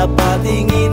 napatingin